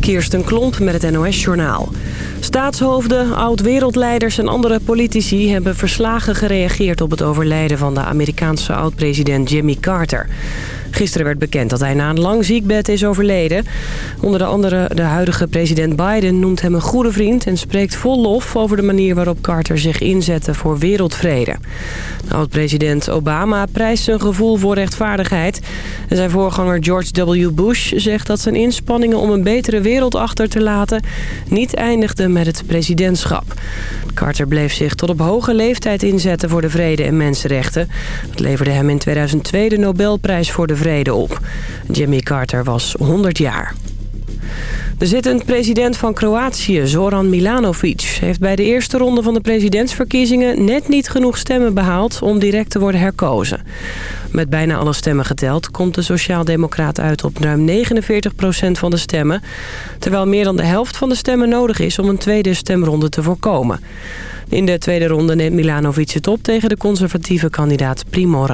Kirsten Klomp met het NOS-journaal. Staatshoofden, oud-wereldleiders en andere politici hebben verslagen gereageerd op het overlijden van de Amerikaanse oud-president Jimmy Carter. Gisteren werd bekend dat hij na een lang ziekbed is overleden. Onder de andere de huidige president Biden noemt hem een goede vriend... en spreekt vol lof over de manier waarop Carter zich inzette voor wereldvrede. Oud-president Obama prijst zijn gevoel voor rechtvaardigheid. En zijn voorganger George W. Bush zegt dat zijn inspanningen om een betere wereld achter te laten... niet eindigden met het presidentschap. Carter bleef zich tot op hoge leeftijd inzetten voor de vrede en mensenrechten. Dat leverde hem in 2002 de Nobelprijs voor de vrede op. Jimmy Carter was 100 jaar. De zittend president van Kroatië, Zoran Milanovic... heeft bij de eerste ronde van de presidentsverkiezingen... net niet genoeg stemmen behaald om direct te worden herkozen. Met bijna alle stemmen geteld komt de sociaaldemocraat uit op ruim 49% van de stemmen... terwijl meer dan de helft van de stemmen nodig is om een tweede stemronde te voorkomen. In de tweede ronde neemt Milanovic het op tegen de conservatieve kandidaat Primo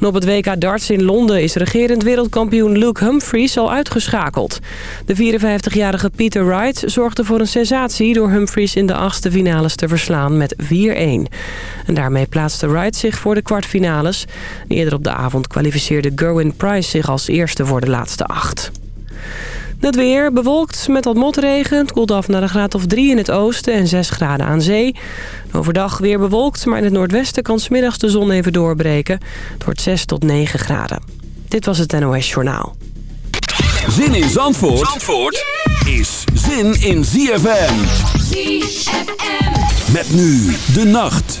Op het WK darts in Londen is regerend wereldkampioen Luke Humphries al uitgeschakeld. De 54-jarige Peter Wright zorgde voor een sensatie door Humphries in de achtste finales te verslaan met 4-1. En daarmee plaatste Wright zich voor de kwartfinales. Eerder op de avond kwalificeerde Gerwin Price zich als eerste voor de laatste acht. Het weer bewolkt met wat motregen. Het koelt af naar een graad of 3 in het oosten en 6 graden aan zee. Overdag weer bewolkt, maar in het noordwesten kan smiddags de zon even doorbreken. Het wordt 6 tot 9 graden. Dit was het NOS Journaal. Zin in Zandvoort, Zandvoort is zin in ZFM. ZFM. Met nu de nacht.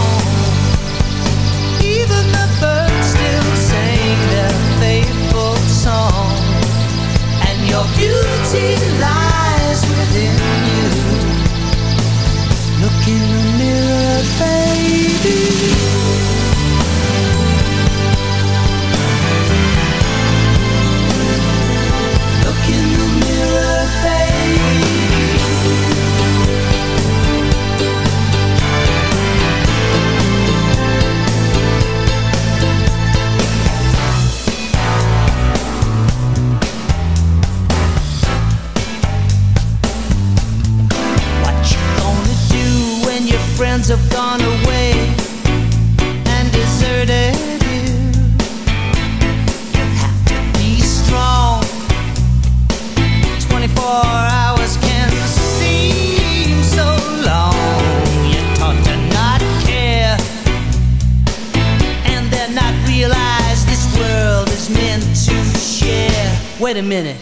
Minute,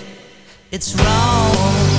it's wrong.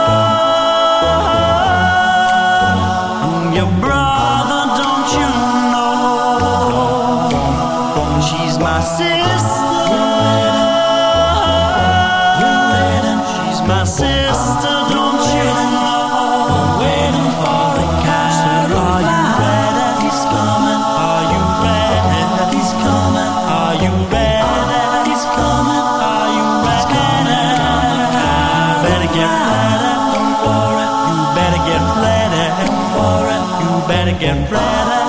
Better get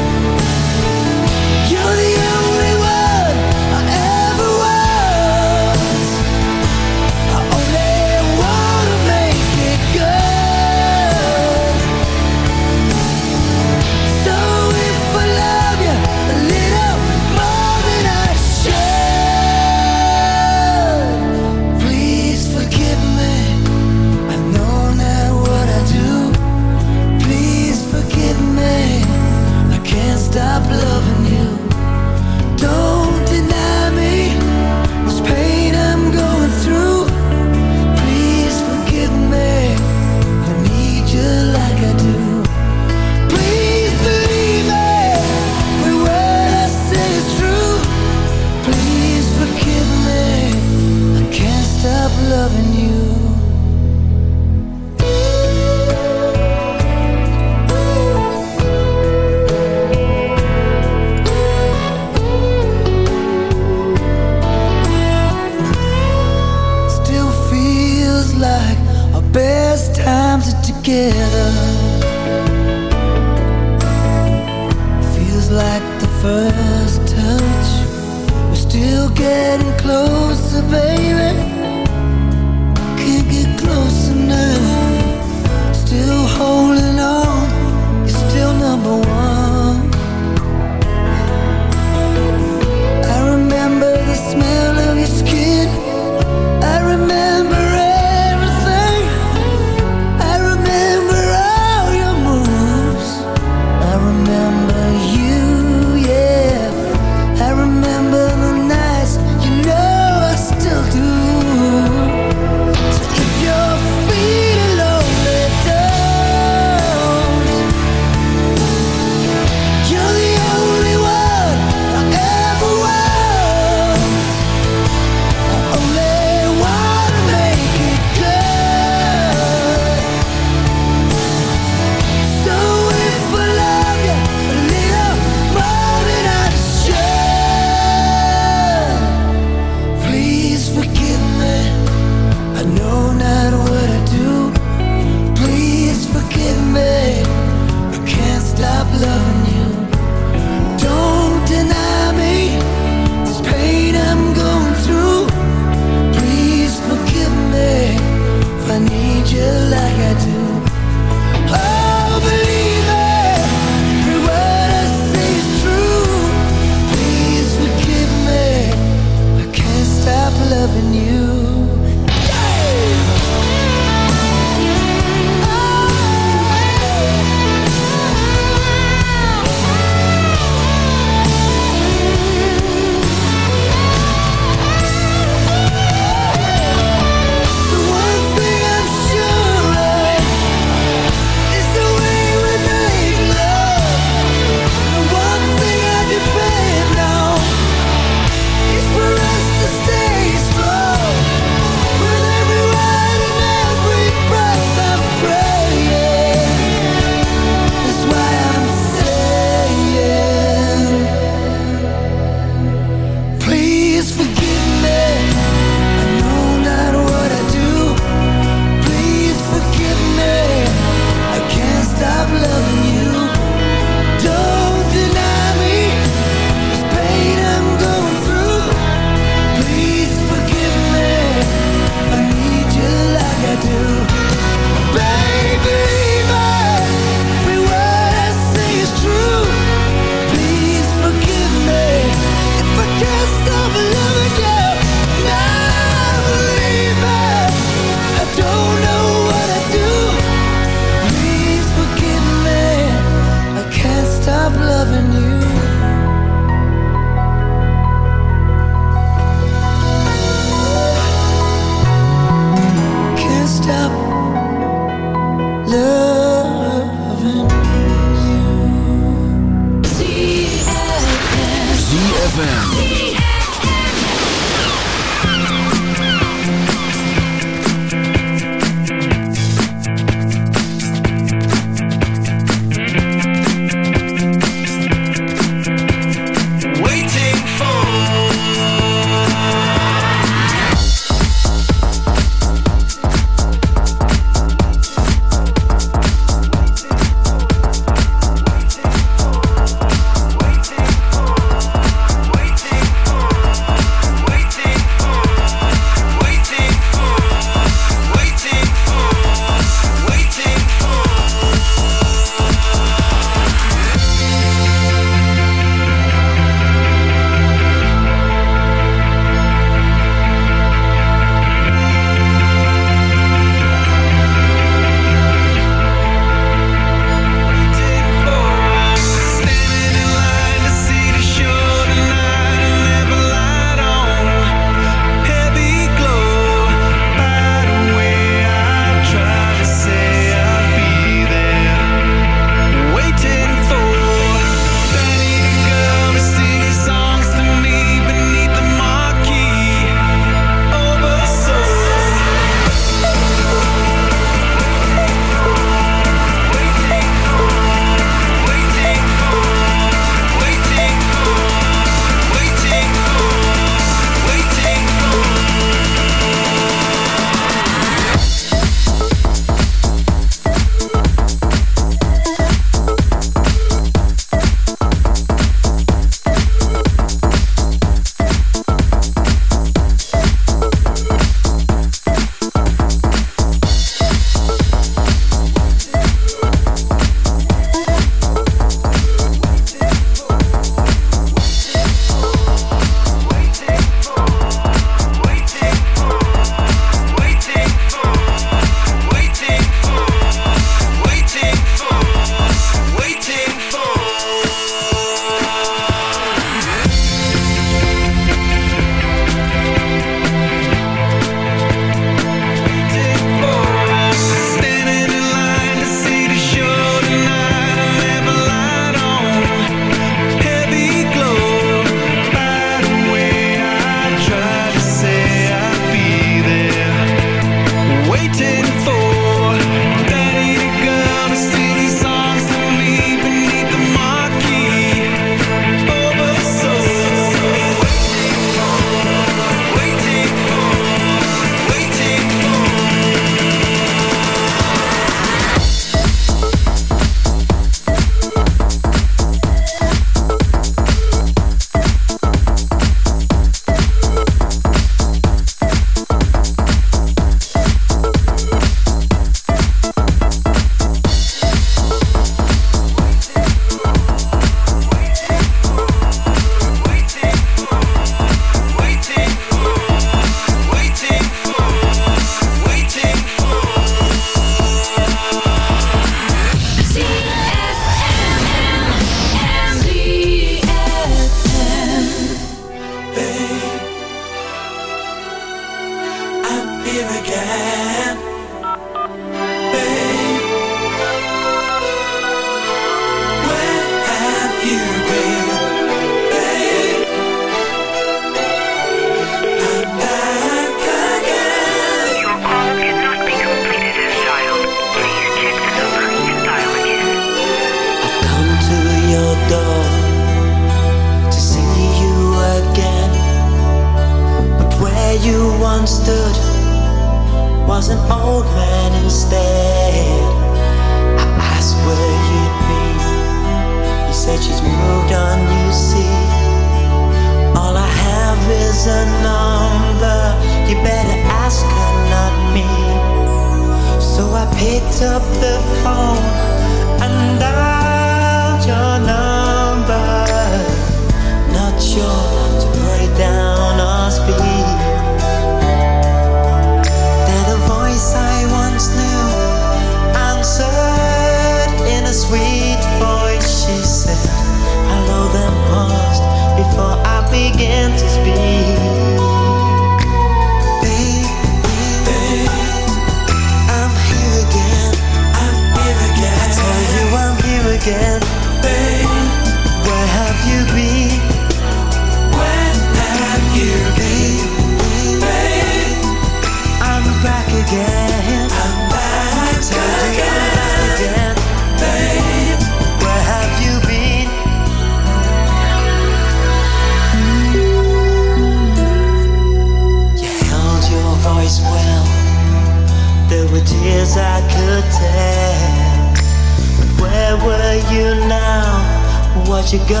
you gonna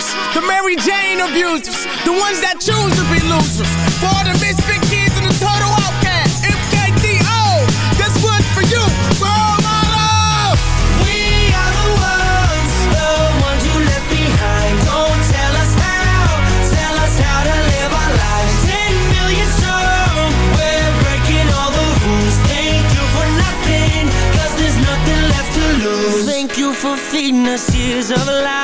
future the Mary Jane abusers, the ones that choose to be losers. For all the misfit kids and the total outcasts, MKTO, this one's for you, for all my love. We are the ones, the ones you left behind. Don't tell us how, tell us how to live our lives. Ten million strong, we're breaking all the rules. Thank you for nothing, cause there's nothing left to lose. Thank you for feeding us years of lies.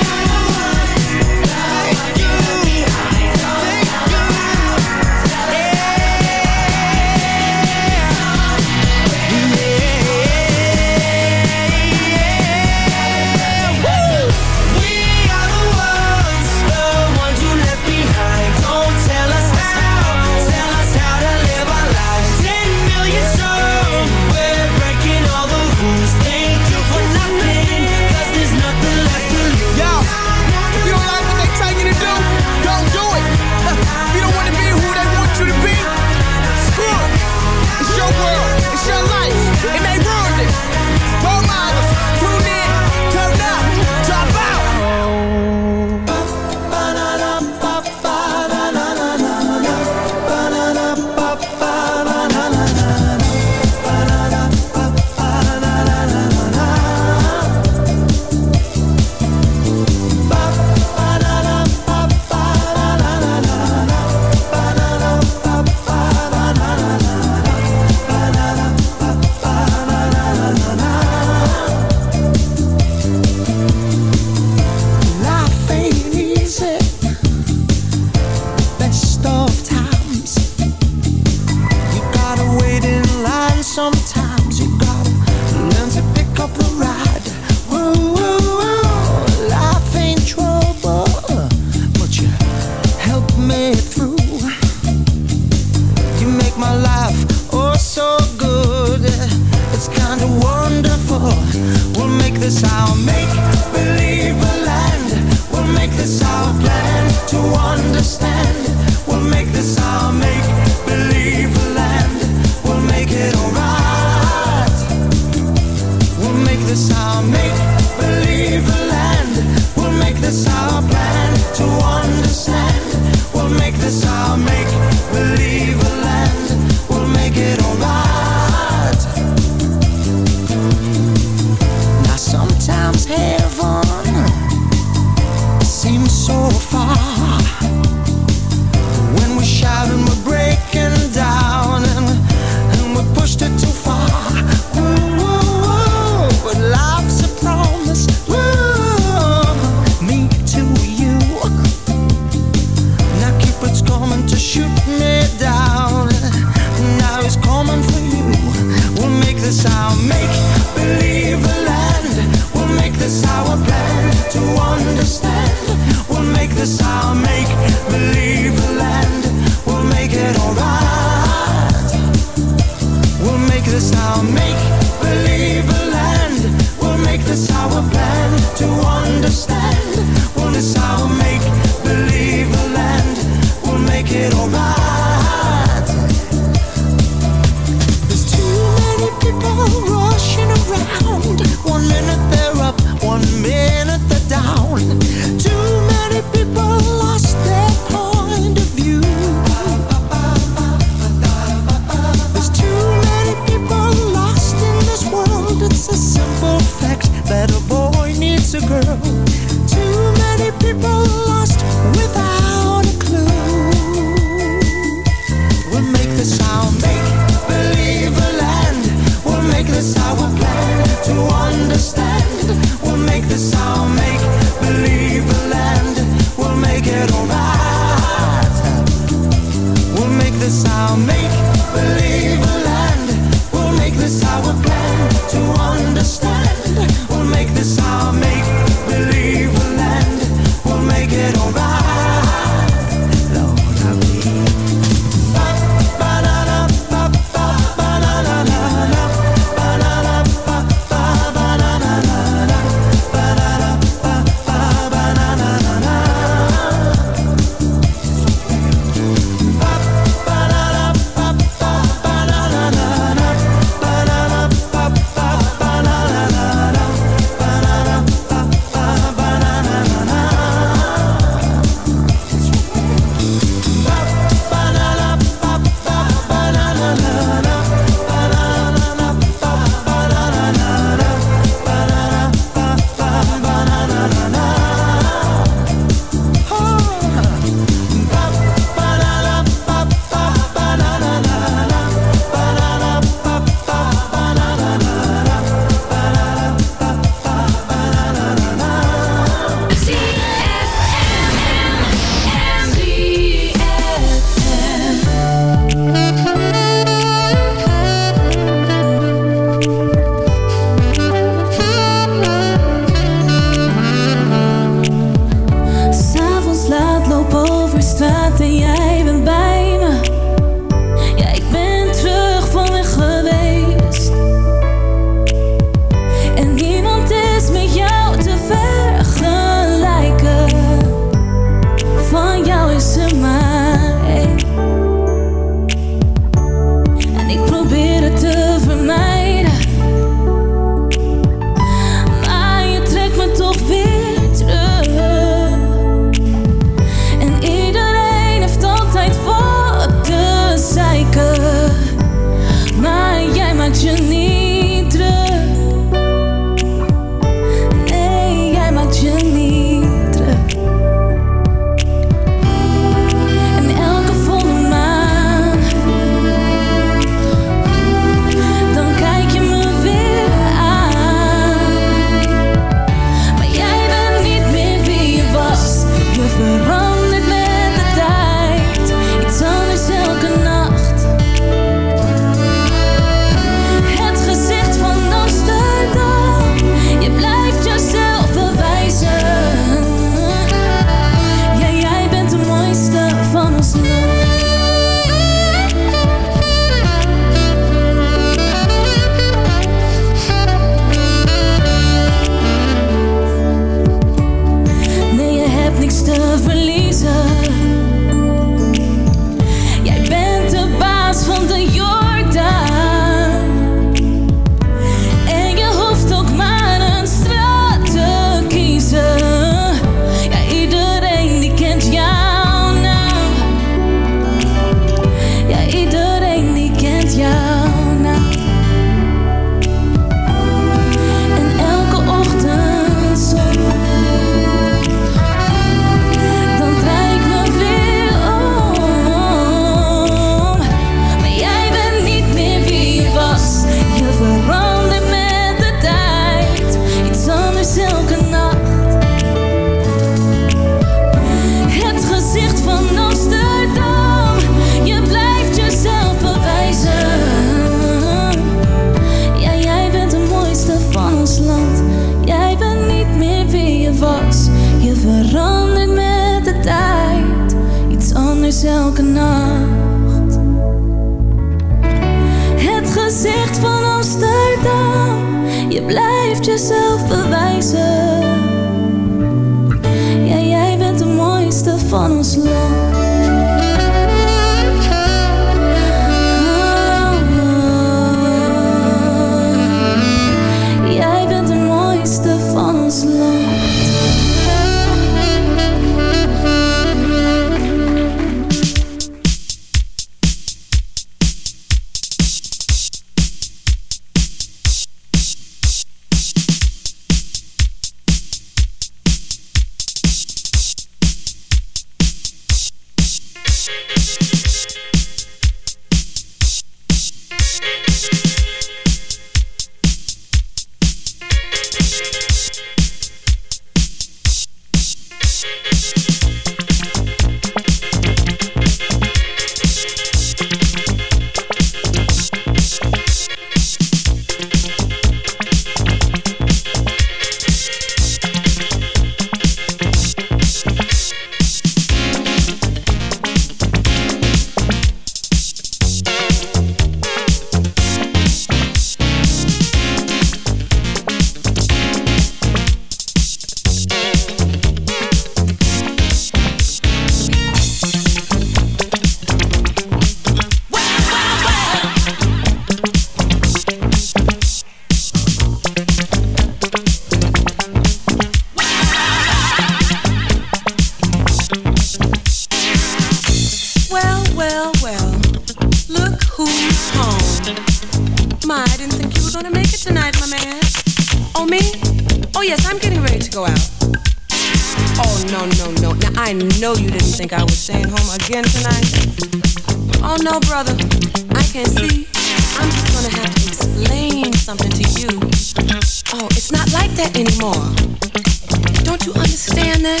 Don't you understand that?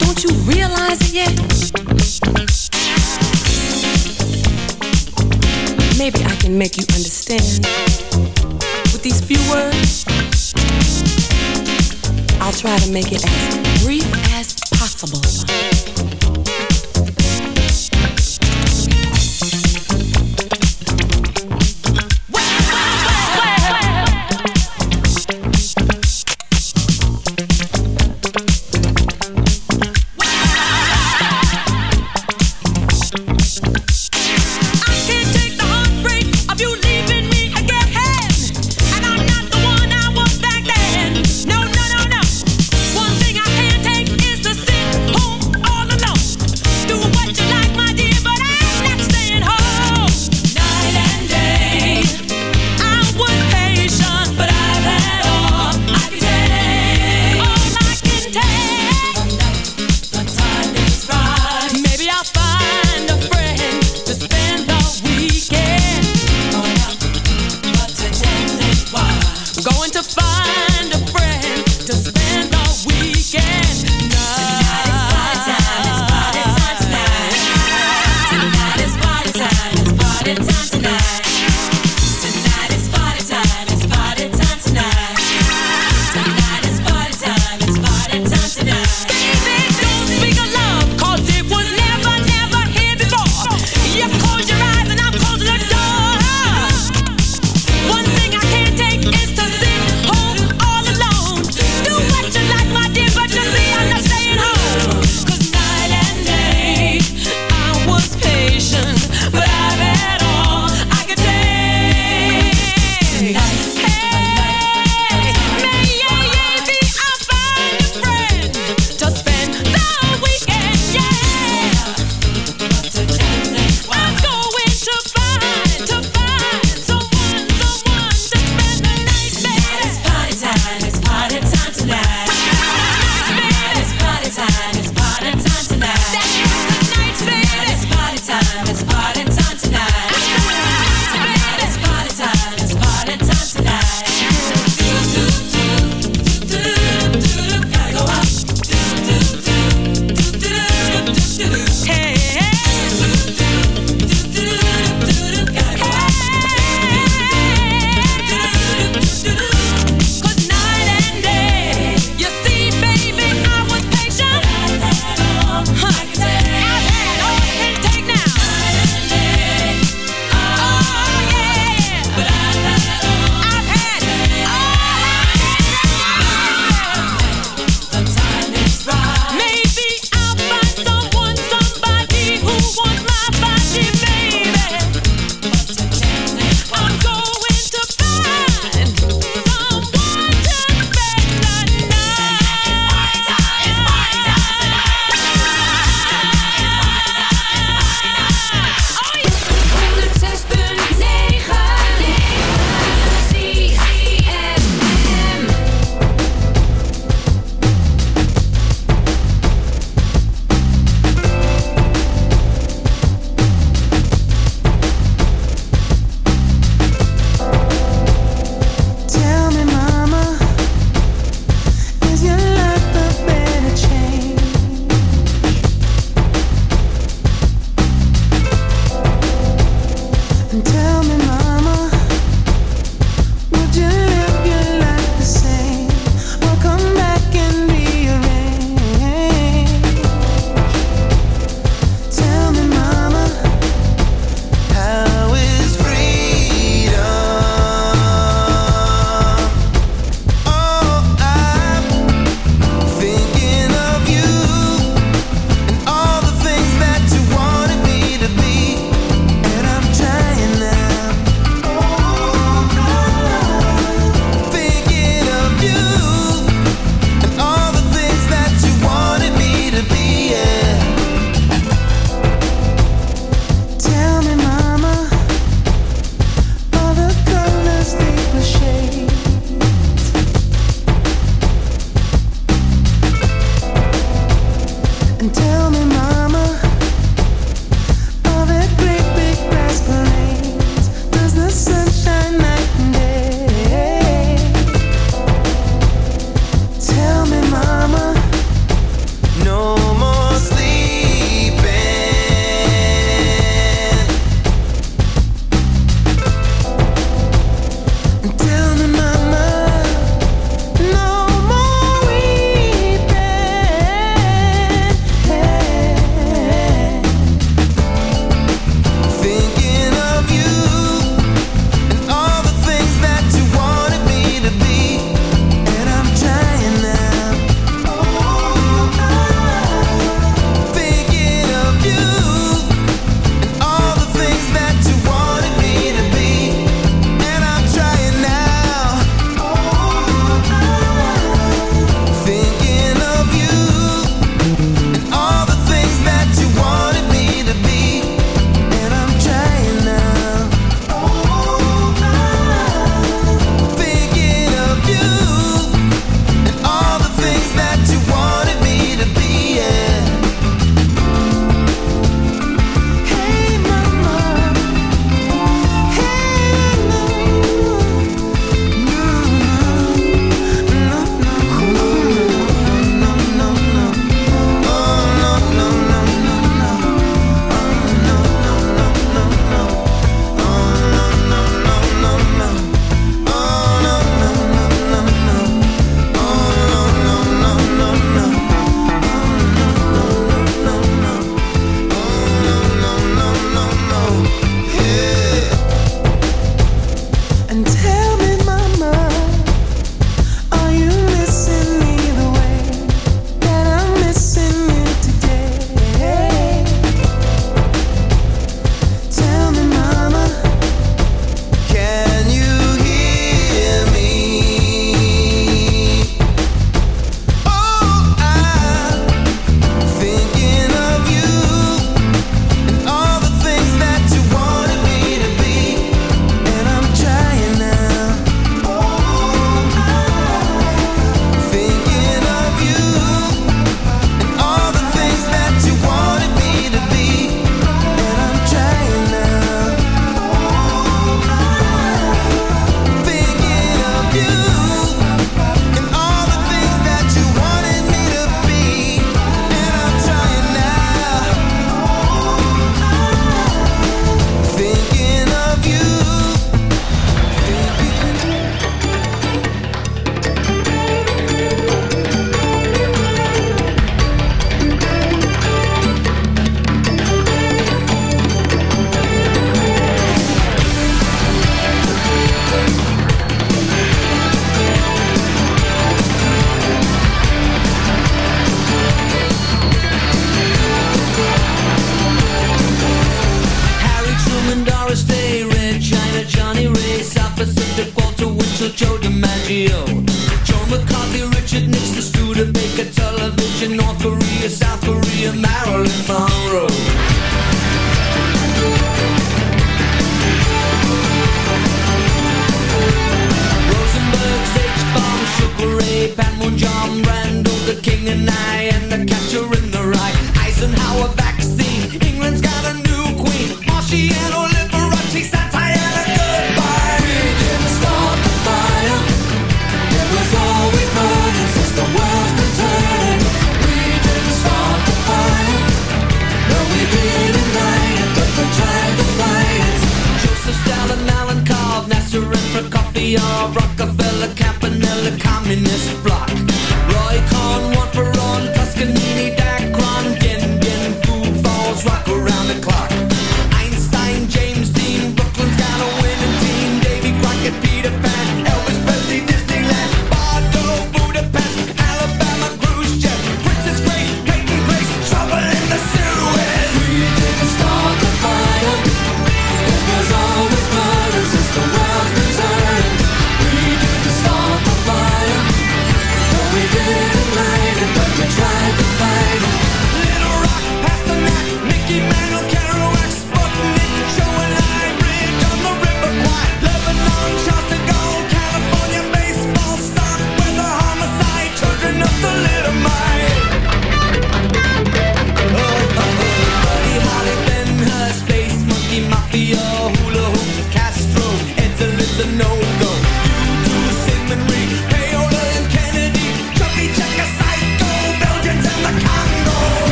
Don't you realize it yet? Maybe I can make you understand with these few words. I'll try to make it as brief as possible.